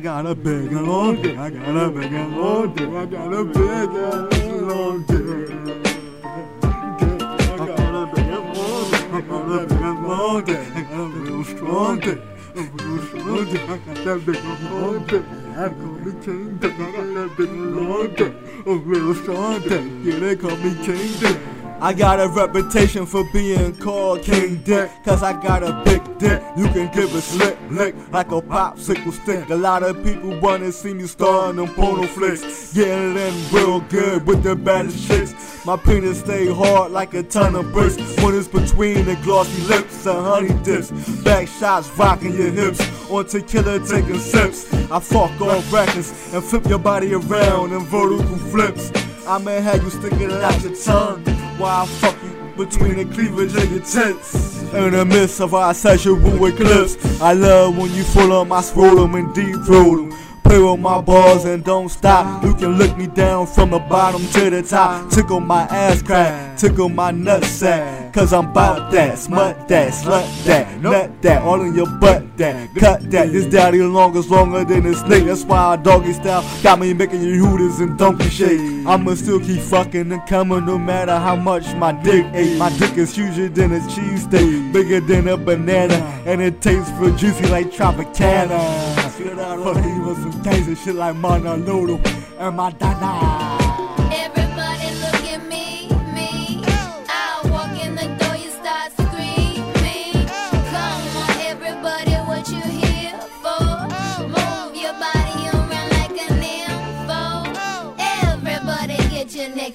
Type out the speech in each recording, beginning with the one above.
I got a big and long dick. I got a big and long dick. I got a big and long dick. I got a big and long dick. I got a big and long dick. I got a real strong dick. A strong dick. I got that big long dick. I call me King Dick. I got that big long dick. A real strong dick. Yeah, they call me Dick. I got a reputation for being called King Dick, cause I got a big dick. You can give a slick lick like a popsicle stick. A lot of people wanna see me star in them porno flicks. Getting in real good with the baddest chicks. My penis stay hard like a ton of bricks. When it's between the glossy lips and honey dips. Back shots rocking your hips. On tequila taking sips. I fuck all records and flip your body around in vertical flips. I'ma have you sticking it out your tongue while I fuck you between the cleavage and your tits. In the midst of our sexual eclipse, I love when you full of my scrotum and deep throat. Play with my balls and don't stop. You can look me down from the bottom to the top. Tickle my ass crack, tickle my nutsack. Cause I'm bout that, smut that, slut that, nut that, all in your butt that. Cut that, this daddy long is longer than a snake. That's why I doggy style got me making you hooters and donkey shake. I'ma still keep fucking and coming no matter how much my dick ate. My dick is huger than a cheesesteak, bigger than a banana, and it tastes real juicy like Tropicana. Fucking with some gangsta shit like Monolulu and Madonna. Everybody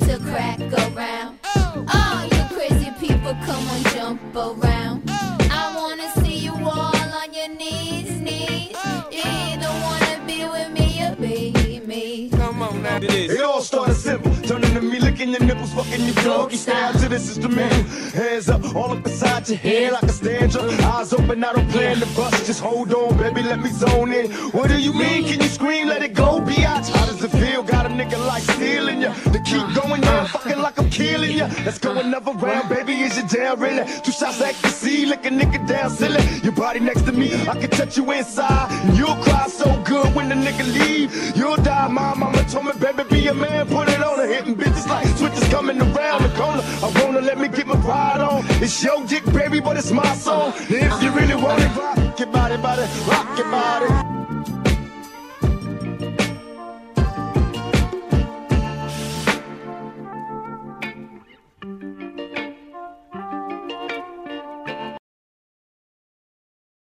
to crack around. All you crazy people, come on, jump around. I wanna see you all on your knees, knees. You either wanna be with me or be me. Come on now, it is. It all started simple, licking your nipples, fucking your doggy style to this is the man. Hands up, all up inside your head like a stand up. Eyes open, I don't plan to bust. Just hold on, baby, let me zone in. What do you mean? Can you scream? Let it go, biatch. How does it feel? Got a nigga like stealing ya. To keep going, yeah, fucking like I'm killing ya. Let's go another round, baby. Is you down really? Two shots ecstasy, lick a nigga down silly. Your body next to me, I can touch you inside. You'll cry so good when the nigga leave. You'll die, my mama told me, baby, be a man, put it switches coming around the corner. I wanna let me get my pride on. It's your dick, baby, but it's my song. If you really want it, rock your body, body, rock